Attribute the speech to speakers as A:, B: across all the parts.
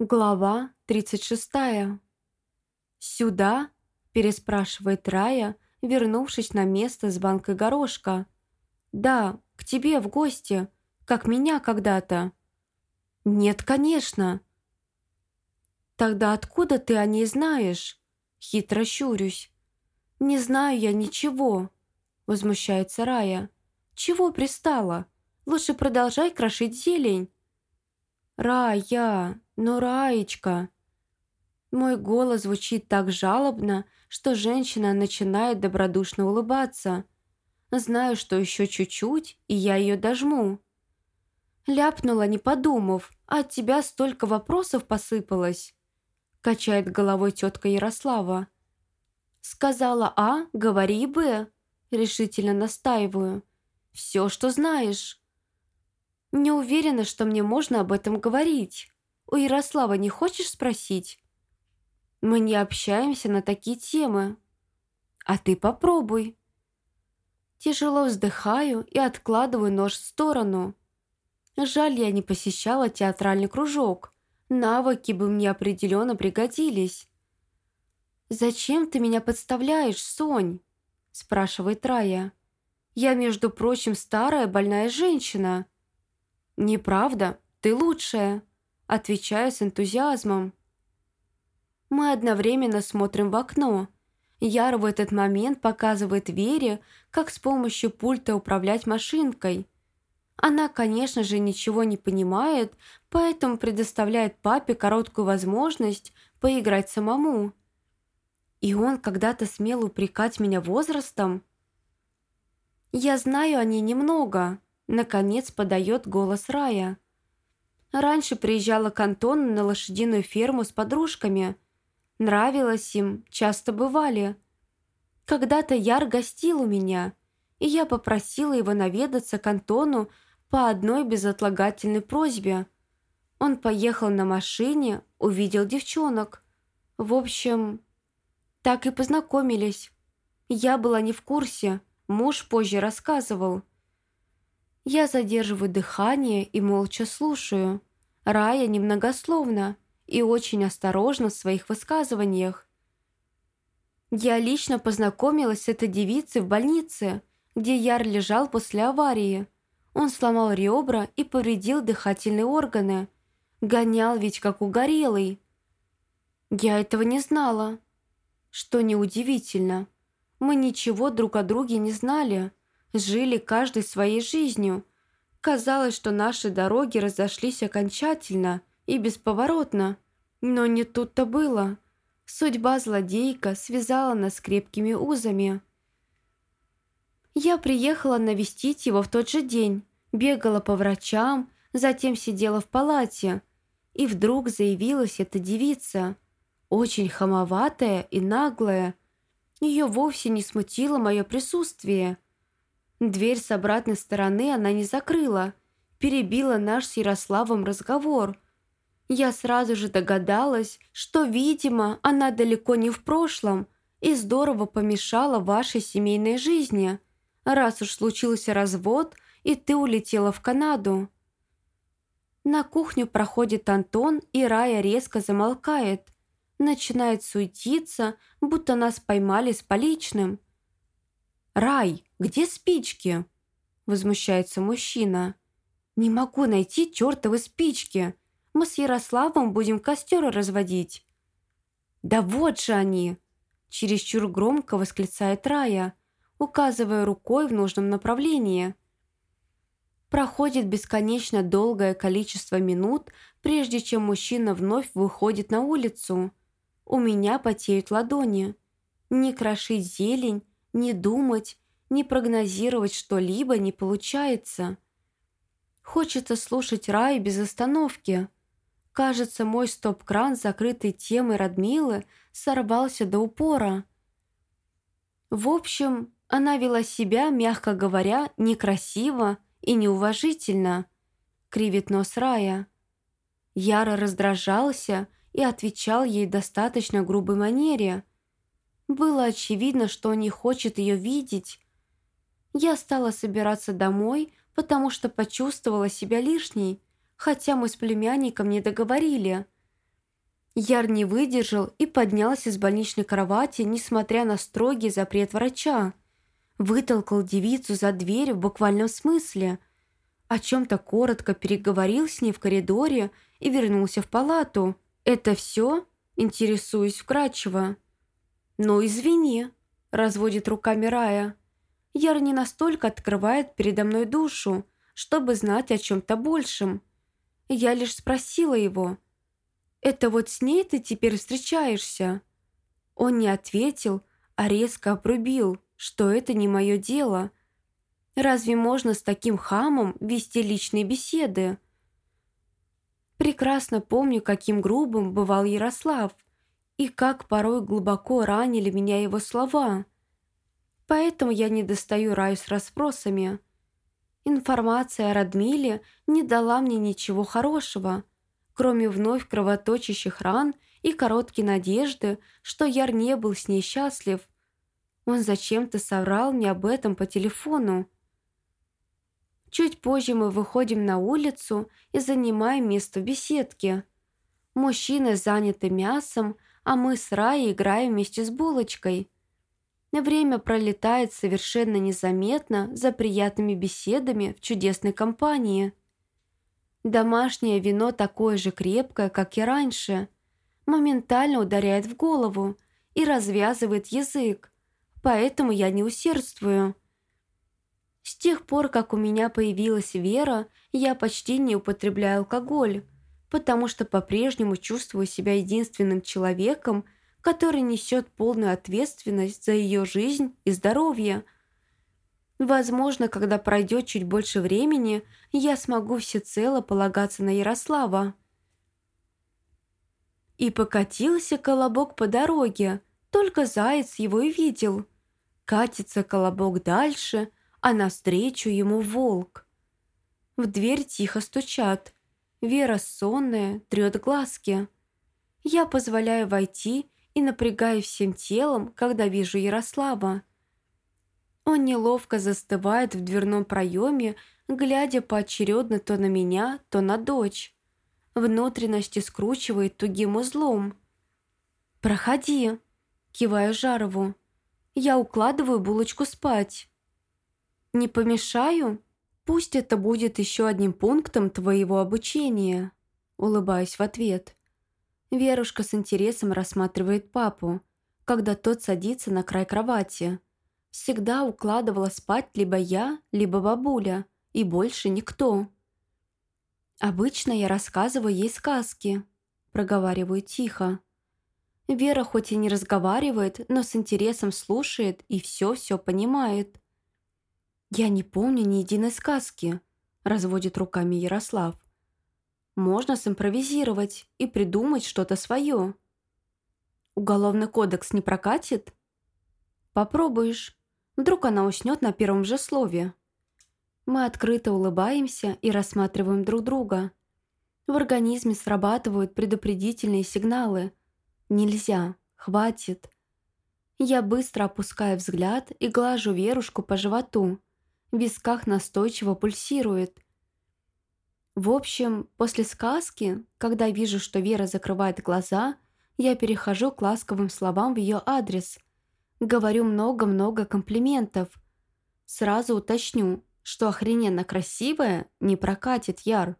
A: Глава 36. «Сюда?» – переспрашивает Рая, вернувшись на место с банкой горошка. «Да, к тебе в гости, как меня когда-то». «Нет, конечно». «Тогда откуда ты о ней знаешь?» Хитро щурюсь. «Не знаю я ничего», – возмущается Рая. «Чего пристала? Лучше продолжай крошить зелень». «Рая, ну, Раечка!» Мой голос звучит так жалобно, что женщина начинает добродушно улыбаться. Знаю, что еще чуть-чуть, и я ее дожму. Ляпнула, не подумав, а от тебя столько вопросов посыпалось. Качает головой тетка Ярослава. Сказала А, говори Б. Решительно настаиваю. Все, что знаешь. Не уверена, что мне можно об этом говорить. У Ярослава не хочешь спросить? Мы не общаемся на такие темы. А ты попробуй. Тяжело вздыхаю и откладываю нож в сторону. Жаль, я не посещала театральный кружок. Навыки бы мне определенно пригодились. «Зачем ты меня подставляешь, Сонь?» спрашивает Рая. «Я, между прочим, старая больная женщина». «Неправда, ты лучшая», отвечаю с энтузиазмом. Мы одновременно смотрим в окно. Яр в этот момент показывает Вере, как с помощью пульта управлять машинкой. Она, конечно же, ничего не понимает, поэтому предоставляет папе короткую возможность поиграть самому. И он когда-то смел упрекать меня возрастом? Я знаю о ней немного, Наконец подает голос Рая. Раньше приезжала к Антону на лошадиную ферму с подружками. Нравилось им, часто бывали. Когда-то Яр гостил у меня, и я попросила его наведаться к Антону по одной безотлагательной просьбе. Он поехал на машине, увидел девчонок. В общем, так и познакомились. Я была не в курсе, муж позже рассказывал. Я задерживаю дыхание и молча слушаю. Рая немногословна и очень осторожна в своих высказываниях. Я лично познакомилась с этой девицей в больнице, где Яр лежал после аварии. Он сломал ребра и повредил дыхательные органы. Гонял ведь как угорелый. Я этого не знала. Что неудивительно. Мы ничего друг о друге не знали жили каждый своей жизнью. Казалось, что наши дороги разошлись окончательно и бесповоротно. Но не тут-то было. Судьба злодейка связала нас крепкими узами. Я приехала навестить его в тот же день, бегала по врачам, затем сидела в палате. И вдруг заявилась эта девица, очень хамоватая и наглая. Ее вовсе не смутило мое присутствие – Дверь с обратной стороны она не закрыла, перебила наш с Ярославом разговор. Я сразу же догадалась, что, видимо, она далеко не в прошлом и здорово помешала вашей семейной жизни, раз уж случился развод, и ты улетела в Канаду. На кухню проходит Антон, и Рая резко замолкает. Начинает суетиться, будто нас поймали с поличным – «Рай, где спички?» Возмущается мужчина. «Не могу найти чертовы спички. Мы с Ярославом будем костер разводить». «Да вот же они!» Чересчур громко восклицает Рая, указывая рукой в нужном направлении. Проходит бесконечно долгое количество минут, прежде чем мужчина вновь выходит на улицу. У меня потеют ладони. Не крошить зелень, не думать, не прогнозировать что-либо не получается. Хочется слушать рай без остановки. Кажется, мой стоп-кран закрытой темой Радмилы сорвался до упора. В общем, она вела себя, мягко говоря, некрасиво и неуважительно, кривит нос Рая. Яро раздражался и отвечал ей достаточно грубой манере – было очевидно, что он не хочет ее видеть. Я стала собираться домой, потому что почувствовала себя лишней, хотя мы с племянником не договорили. Яр не выдержал и поднялся с больничной кровати, несмотря на строгий запрет врача. Вытолкал девицу за дверь в буквальном смысле. О чем-то коротко переговорил с ней в коридоре и вернулся в палату. «Это все?» – интересуюсь вкрадчиво. «Ну, извини», – разводит руками Рая. Яр не настолько открывает передо мной душу, чтобы знать о чем-то большем. Я лишь спросила его – это вот с ней ты теперь встречаешься?» Он не ответил, а резко обрубил, что это не мое дело. Разве можно с таким хамом вести личные беседы? Прекрасно помню, каким грубым бывал Ярослав, и как порой глубоко ранили меня его слова. Поэтому я не достаю раю с расспросами. Информация о Радмиле не дала мне ничего хорошего – кроме вновь кровоточащих ран и короткой надежды, что Яр не был с ней счастлив. Он зачем-то соврал мне об этом по телефону. Чуть позже мы выходим на улицу и занимаем место в беседке. Мужчины заняты мясом, а мы с Раей играем вместе с булочкой. Время пролетает совершенно незаметно за приятными беседами в чудесной компании – Домашнее вино такое же крепкое, как и раньше. Моментально ударяет в голову и развязывает язык, поэтому я не усердствую. С тех пор, как у меня появилась вера, я почти не употребляю алкоголь, потому что по-прежнему чувствую себя единственным человеком, который несет полную ответственность за ее жизнь и здоровье – Возможно, когда пройдет чуть больше времени, я смогу всецело полагаться на Ярослава. И покатился колобок по дороге, только заяц его и видел. Катится колобок дальше, а навстречу ему волк. В дверь тихо стучат. Вера сонная, трет глазки. Я позволяю войти и напрягаю всем телом, когда вижу Ярослава. Он неловко застывает в дверном проеме, глядя поочередно то на меня, то на дочь. Внутренности скручивает тугим узлом. «Проходи», – киваю Жарову. «Я укладываю булочку спать». «Не помешаю? Пусть это будет еще одним пунктом твоего обучения», – улыбаюсь в ответ. Верушка с интересом рассматривает папу, когда тот садится на край кровати всегда укладывала спать либо я, либо бабуля, и больше никто. Обычно я рассказываю ей сказки, проговариваю тихо. Вера хоть и не разговаривает, но с интересом слушает и все-все понимает. «Я не помню ни единой сказки», – разводит руками Ярослав. «Можно симпровизировать и придумать что-то свое». «Уголовный кодекс не прокатит?» «Попробуешь», Вдруг она уснет на первом же слове. Мы открыто улыбаемся и рассматриваем друг друга. В организме срабатывают предупредительные сигналы. Нельзя, хватит. Я быстро опускаю взгляд и глажу Верушку по животу. В висках настойчиво пульсирует. В общем, после сказки, когда вижу, что Вера закрывает глаза, я перехожу к ласковым словам в ее адрес – Говорю много-много комплиментов. Сразу уточню, что охрененно красивая не прокатит Яр.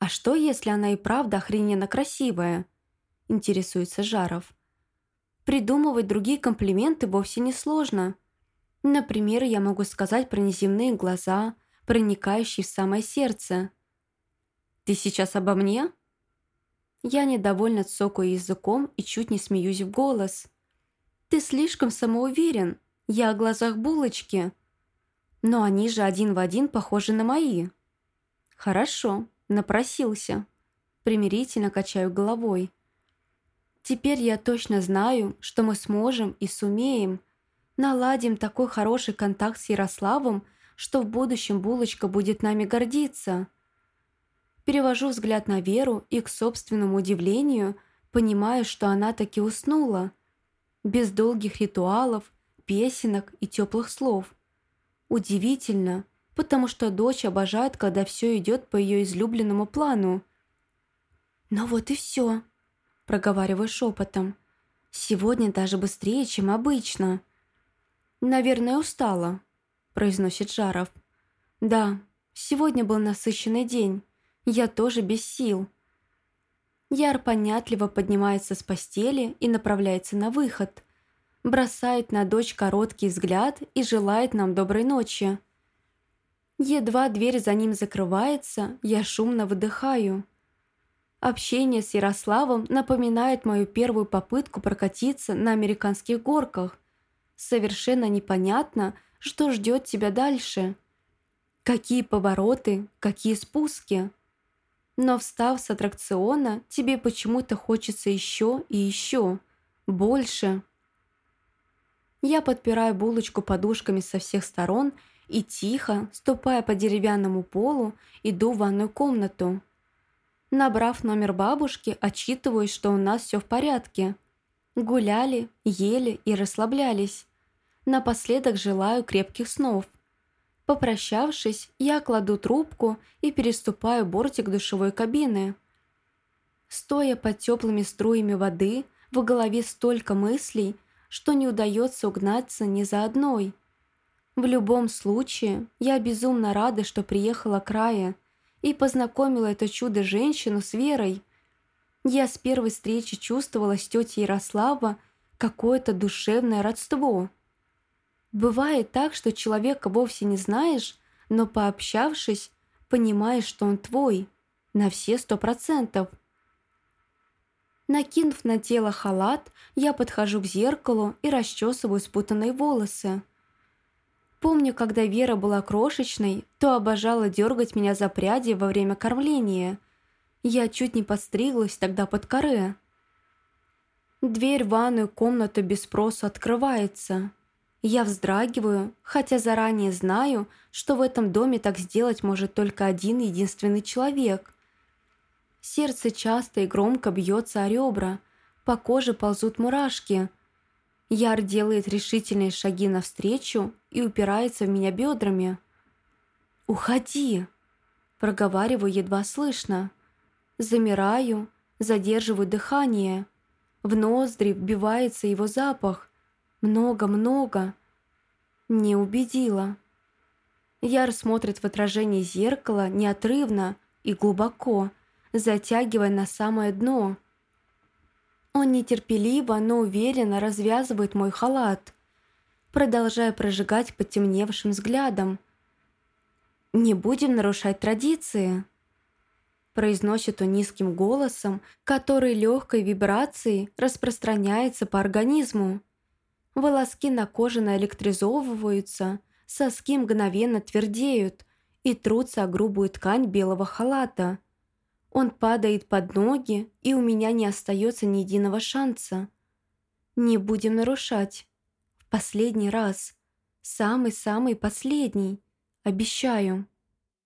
A: «А что, если она и правда охрененно красивая?» – интересуется Жаров. Придумывать другие комплименты вовсе не сложно. Например, я могу сказать про неземные глаза, проникающие в самое сердце. «Ты сейчас обо мне?» Я недовольно цокаю языком и чуть не смеюсь в голос – «Ты слишком самоуверен. Я о глазах булочки. Но они же один в один похожи на мои». «Хорошо, напросился». Примирительно качаю головой. «Теперь я точно знаю, что мы сможем и сумеем. Наладим такой хороший контакт с Ярославом, что в будущем булочка будет нами гордиться». Перевожу взгляд на Веру и, к собственному удивлению, понимаю, что она таки уснула без долгих ритуалов, песенок и теплых слов. Удивительно, потому что дочь обожает, когда все идет по ее излюбленному плану. «Ну вот и все», проговариваю шепотом. «Сегодня даже быстрее, чем обычно». «Наверное, устала», – произносит Жаров. «Да, сегодня был насыщенный день. Я тоже без сил». Яр понятливо поднимается с постели и направляется на выход. Бросает на дочь короткий взгляд и желает нам доброй ночи. Едва дверь за ним закрывается, я шумно выдыхаю. Общение с Ярославом напоминает мою первую попытку прокатиться на американских горках. Совершенно непонятно, что ждет тебя дальше. Какие повороты, какие спуски. Но встав с аттракциона, тебе почему-то хочется еще и еще. Больше. Я подпираю булочку подушками со всех сторон и тихо, ступая по деревянному полу, иду в ванную комнату. Набрав номер бабушки, отчитываюсь, что у нас все в порядке. Гуляли, ели и расслаблялись. Напоследок желаю крепких снов. Попрощавшись, я кладу трубку и переступаю бортик душевой кабины. Стоя под теплыми струями воды, в голове столько мыслей, что не удается угнаться ни за одной. В любом случае, я безумно рада, что приехала к Рае и познакомила это чудо-женщину с Верой. Я с первой встречи чувствовала с тетей Ярослава какое-то душевное родство. Бывает так, что человека вовсе не знаешь, но пообщавшись, понимаешь, что он твой, на все сто процентов. Накинув на тело халат, я подхожу к зеркалу и расчесываю спутанные волосы. Помню, когда Вера была крошечной, то обожала дергать меня за пряди во время кормления. Я чуть не подстриглась тогда под коре. Дверь в ванную комнату без спросу открывается. Я вздрагиваю, хотя заранее знаю, что в этом доме так сделать может только один единственный человек – Сердце часто и громко бьется о ребра, по коже ползут мурашки. Яр делает решительные шаги навстречу и упирается в меня бедрами. «Уходи!» Проговариваю едва слышно. Замираю, задерживаю дыхание. В ноздри вбивается его запах. Много-много. Не убедила. Яр смотрит в отражение зеркала неотрывно и глубоко, затягивая на самое дно. Он нетерпеливо, но уверенно развязывает мой халат, продолжая прожигать потемневшим взглядом. «Не будем нарушать традиции», произносит он низким голосом, который легкой вибрацией распространяется по организму. Волоски на коже наэлектризовываются, соски мгновенно твердеют и трутся о грубую ткань белого халата – он падает под ноги, и у меня не остается ни единого шанса. Не будем нарушать. В последний раз. Самый-самый последний. Обещаю.